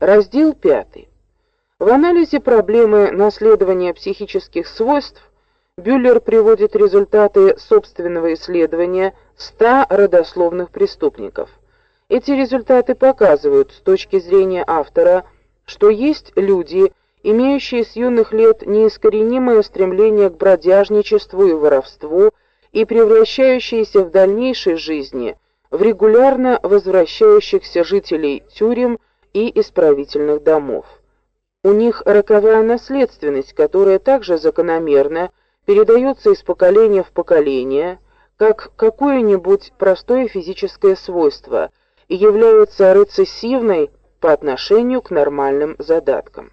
Раздел 5. В анализе проблемы наследования психических свойств Бюллер приводит результаты собственного исследования 100 родословных преступников. Эти результаты показывают с точки зрения автора, что есть люди, имеющие с юных лет неискоренимое стремление к бродяжничеству и воровству и превращающиеся в дальнейшей жизни в регулярно возвращающихся жителей тюрем и исправительных домов. У них роковая наследственность, которая также закономерно передается из поколения в поколение, как какое-нибудь простое физическое свойство и является рецессивной по отношению к нормальным задаткам.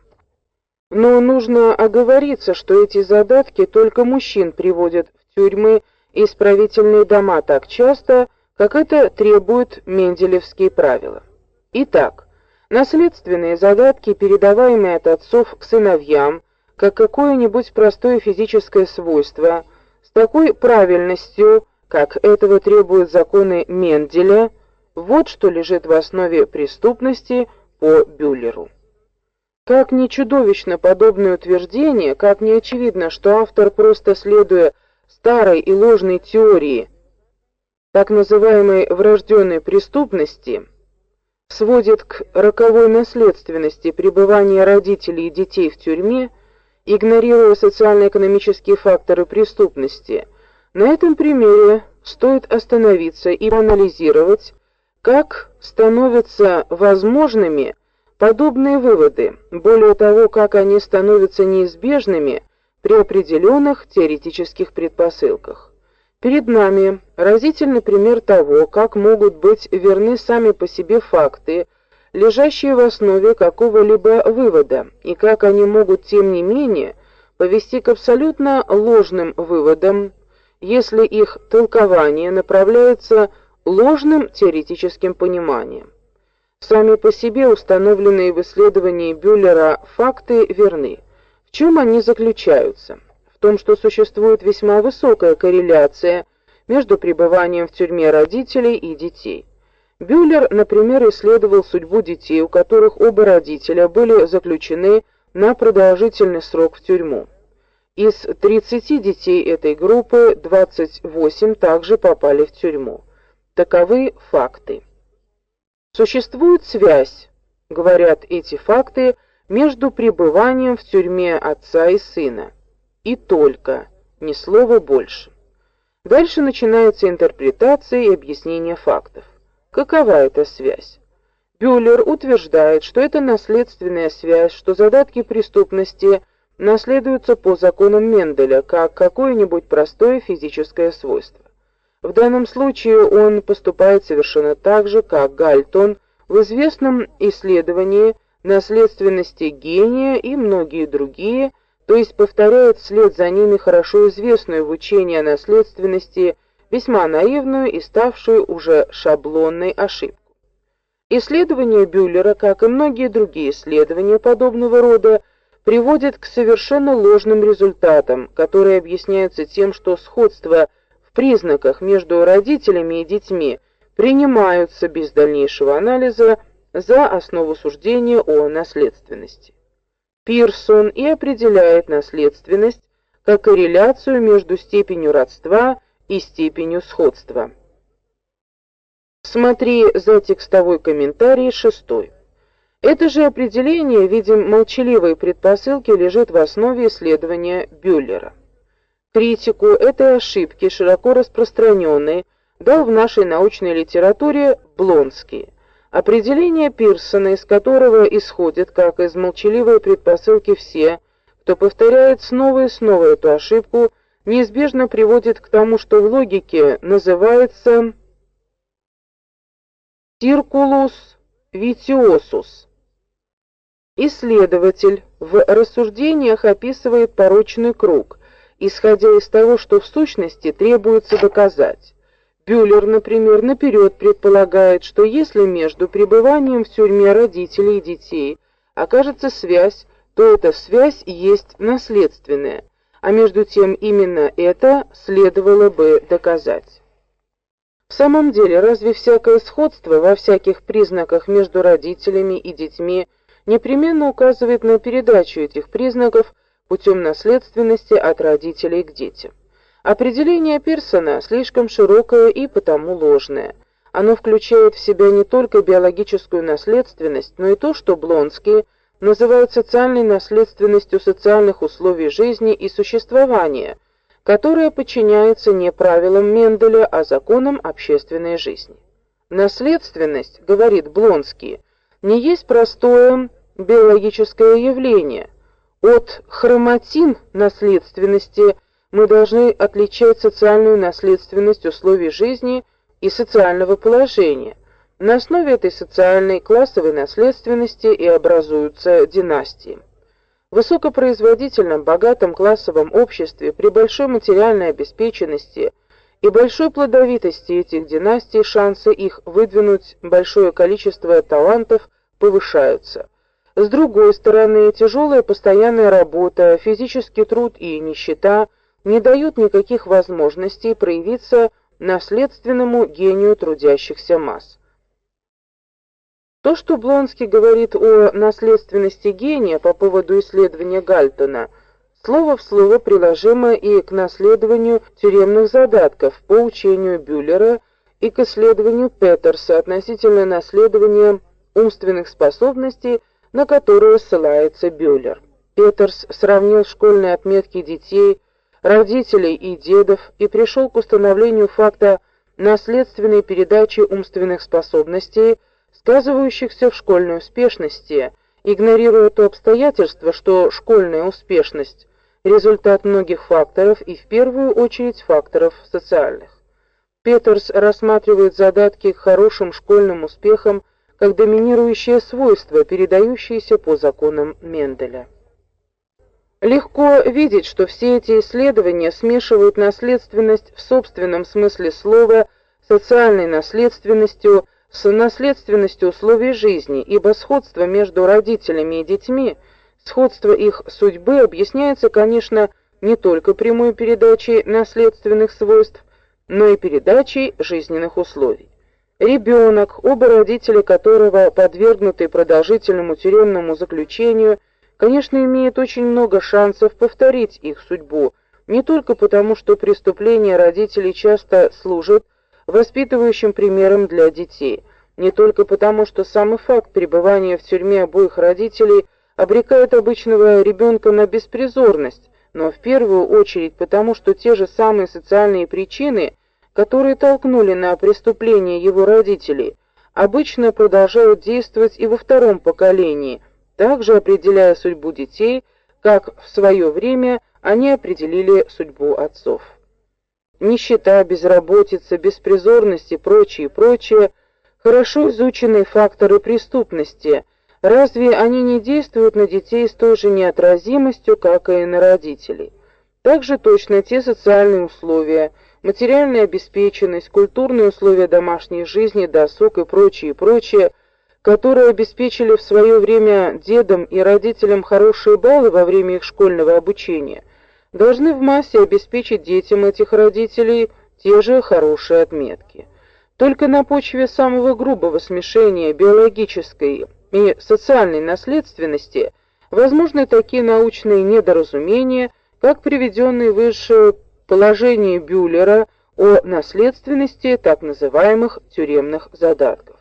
Но нужно оговориться, что эти задатки только мужчин приводят в тюрьмы и исправительные дома так часто, как это требуют менделевские правила. Итак, Наследственные задатки, передаваемые от отцов к сыновьям, как какое-нибудь простое физическое свойство, с такой правильностью, как этого требуют законы Менделя, вот что лежит в основе преступности по Бюллеру. Как ни чудовищно подобное утверждение, как ни очевидно, что автор просто следуя старой и ложной теории так называемой врожденной преступности, сводит к роковой наследственности пребывания родителей и детей в тюрьме, игнорируя социально-экономические факторы преступности. На этом примере стоит остановиться и анализировать, как становятся возможными подобные выводы, более того, как они становятся неизбежными при определенных теоретических предпосылках. Перед нами разительный пример того, как могут быть верны сами по себе факты, лежащие в основе какого-либо вывода, и как они могут тем не менее повести к абсолютно ложным выводам, если их толкование направляется ложным теоретическим пониманием. Сами по себе установленные в исследовании Бюллера факты верны. В чем они заключаются? Том, что существует весьма высокая корреляция между пребыванием в тюрьме родителей и детей. Бюллер, например, исследовал судьбу детей, у которых оба родителя были заключены на продолжительный срок в тюрьму. Из 30 детей этой группы 28 также попали в тюрьму. Таковы факты. Существует связь, говорят эти факты, между пребыванием в тюрьме отца и сына и только, ни слова больше. Дальше начинается интерпретация и объяснение фактов. Какова эта связь? Бюллер утверждает, что это наследственная связь, что задатки преступности наследуются по законам Менделя, как какое-нибудь простое физическое свойство. В данном случае он поступает совершенно так же, как Гальтон в известном исследовании наследственности гения и многие другие то есть повторяет вслед за ними хорошо известную в учении о наследственности весьма наивную и ставшую уже шаблонной ошибку. Исследования Бюллера, как и многие другие исследования подобного рода, приводят к совершенно ложным результатам, которые объясняются тем, что сходство в признаках между родителями и детьми принимаются без дальнейшего анализа за основу суждения о наследственности. Пирсон и определяет наследственность как корреляцию между степенью родства и степенью сходства. Смотри за текстовой комментарий шестой. Это же определение, видим, молчаливой предпосылки лежит в основе исследования Бюллера. Критику этой ошибки, широко распространенной, дал в нашей научной литературе Блонский. Определение Пирсона, из которого исходит, как из молчаливой предпосылки все, кто повторяет снова и снова эту ошибку, неизбежно приводит к тому, что в логике называется circulus vitiosus. Исследователь в рассуждениях описывает порочный круг, исходя из того, что в сущности требуется доказать. Бюллер, например, наперед предполагает, что если между пребыванием в тюрьме родителей и детей окажется связь, то эта связь есть наследственная, а между тем именно это следовало бы доказать. В самом деле, разве всякое сходство во всяких признаках между родителями и детьми непременно указывает на передачу этих признаков путем наследственности от родителей к детям. Определение Пирсона слишком широкое и потому ложное. Оно включает в себя не только биологическую наследственность, но и то, что Блонский называет социальной наследственностью социальных условий жизни и существования, которая подчиняется не правилам Менделя, а законам общественной жизни. Наследственность, говорит Блонский, не есть простое биологическое явление. От хроматин наследственности мы должны отличать социальную наследственность условий жизни и социального положения. На основе этой социальной классовой наследственности и образуются династии. В высокопроизводительном, богатом классовом обществе при большой материальной обеспеченности – и большой плодовитости этих династий шансы их выдвинуть большое количество талантов повышаются. С другой стороны, тяжелая постоянная работа, физический труд и нищета не дают никаких возможностей проявиться наследственному гению трудящихся масс. То, что Блонский говорит о наследственности гения по поводу исследования Гальтона – слово в слово приложимо и к наследованию тюремных задатков по учению Бюллера и к исследованию Петерса относительно наследования умственных способностей, на которые ссылается Бюллер. Петерс сравнил школьные отметки детей, родителей и дедов и пришел к установлению факта наследственной передачи умственных способностей, сказывающихся в школьной успешности, игнорируя то обстоятельство, что школьная успешность результат многих факторов и в первую очередь факторов социальных. Петерс рассматривает задатки к хорошим школьным успехам как доминирующее свойство, передающееся по законам Менделя. Легко видеть, что все эти исследования смешивают наследственность в собственном смысле слова социальной наследственностью с наследственностью условий жизни, ибо сходство между родителями и детьми – Сходство их судьбы объясняется, конечно, не только прямой передачей наследственных свойств, но и передачей жизненных условий. Ребенок, оба родителя которого подвергнуты продолжительному тюремному заключению, конечно, имеет очень много шансов повторить их судьбу, не только потому, что преступления родителей часто служат воспитывающим примером для детей, не только потому, что самый факт пребывания в тюрьме обоих родителей – обрекает обычного ребенка на беспризорность, но в первую очередь потому, что те же самые социальные причины, которые толкнули на преступление его родителей, обычно продолжают действовать и во втором поколении, также определяя судьбу детей, как в свое время они определили судьбу отцов. Нищета, безработица, беспризорность и прочее, прочее хорошо изученные факторы преступности – Разве они не действуют на детей с той же неотразимостью, как и на родителей? Также точно те социальные условия, материальная обеспеченность, культурные условия домашней жизни, досуг и прочее, прочее, которые обеспечили в свое время дедам и родителям хорошие баллы во время их школьного обучения, должны в массе обеспечить детям этих родителей те же хорошие отметки. Только на почве самого грубого смешения биологической и социальной наследственности возможны такие научные недоразумения, как приведенные выше положение Бюллера о наследственности так называемых тюремных задатков.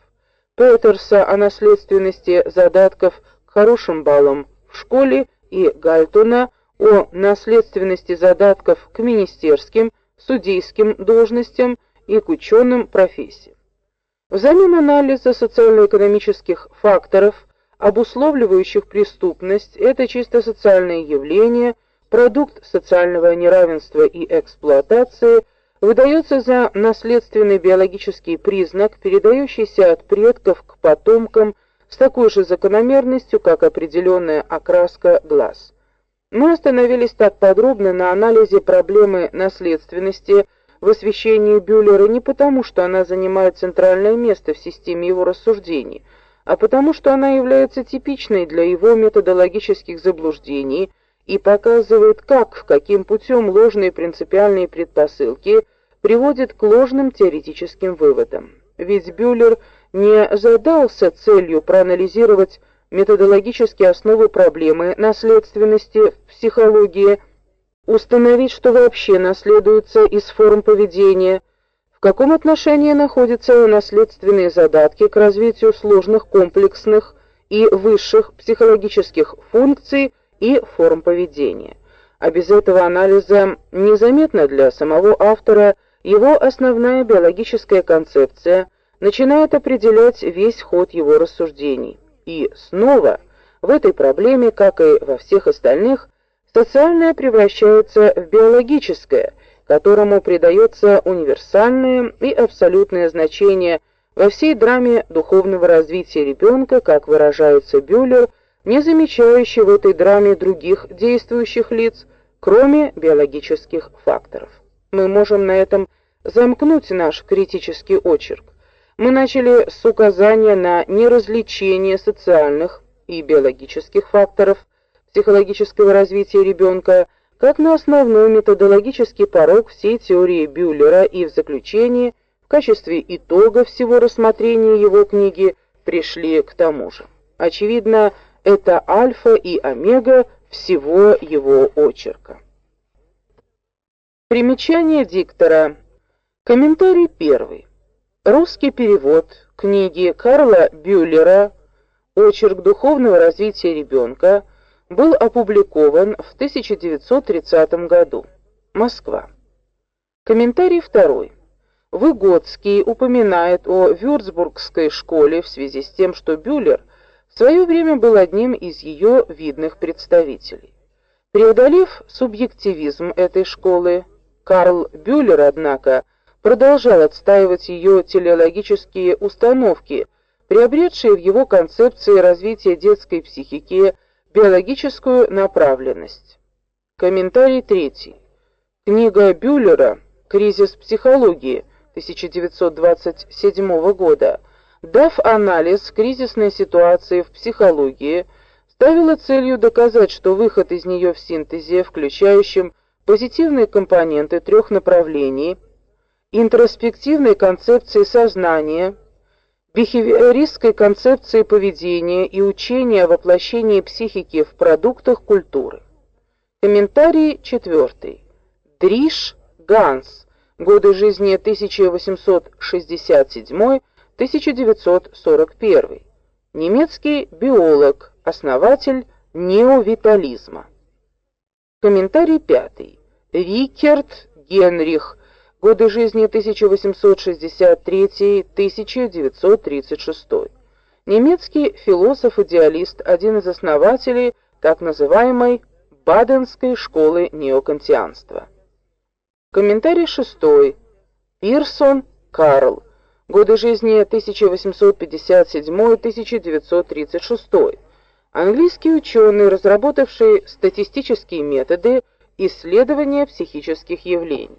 Петерса о наследственности задатков к хорошим баллам в школе и Гальтона о наследственности задатков к министерским, судейским должностям и к ученым профессиям. Взамен анализа социально-экономических факторов, обусловливающих преступность, это чисто социальное явление, продукт социального неравенства и эксплуатации, выдается за наследственный биологический признак, передающийся от предков к потомкам с такой же закономерностью, как определенная окраска глаз. Мы остановились так подробно на анализе проблемы наследственности в освещении Бюллера не потому, что она занимает центральное место в системе его рассуждений, а потому, что она является типичной для его методологических заблуждений и показывает, как, каким путем ложные принципиальные предпосылки приводят к ложным теоретическим выводам. Ведь Бюллер не задался целью проанализировать методологические основы проблемы наследственности в психологии, установить, что вообще наследуется из форм поведения, в каком отношении находятся наследственные задатки к развитию сложных комплексных и высших психологических функций и форм поведения. А без этого анализа незаметно для самого автора его основная биологическая концепция начинает определять весь ход его рассуждений. И снова в этой проблеме, как и во всех остальных, социальное превращается в биологическое, которому придается универсальное и абсолютное значение во всей драме духовного развития ребенка, как выражается Бюллер, не замечающий в этой драме других действующих лиц, кроме биологических факторов. Мы можем на этом замкнуть наш критический очерк. Мы начали с указания на неразличение социальных и биологических факторов психологического развития ребенка как на основной методологический порог всей теории Бюллера и в заключение, в качестве итога всего рассмотрения его книги, пришли к тому же. Очевидно, это альфа и омега всего его очерка. Примечание диктора. Комментарий первый. Русский перевод книги Карла Бюллера Очерк духовного развития ребенка был опубликован в 1930 году. Москва. Комментарий второй. Выгодский упоминает о Вюрцбургской школе в связи с тем, что Бюллер свое время был одним из ее видных представителей. Преодолев субъективизм этой школы, Карл Бюллер, однако, продолжал отстаивать ее телеологические установки, приобретшие в его концепции развития детской психики биологическую направленность. Комментарий третий. Книга Бюллера «Кризис психологии» 1927 года, дав анализ кризисной ситуации в психологии, ставила целью доказать, что выход из нее в синтезе, включающем позитивные компоненты трех направлений – интроспективной концепции сознания, бихевиористской концепции поведения и учения о воплощении психики в продуктах культуры. Комментарий четвертый. Дриш Ганс. Годы жизни 1867-1941. Немецкий биолог, основатель неовитализма. Комментарий пятый. Рикерт Генрих Годы жизни 1863-1936. Немецкий философ-идеалист, один из основателей так называемой Баденской школы неокантианства. Комментарий шестой. Пирсон Карл. Годы жизни 1857-1936. Английский ученый, разработавший статистические методы исследования психических явлений.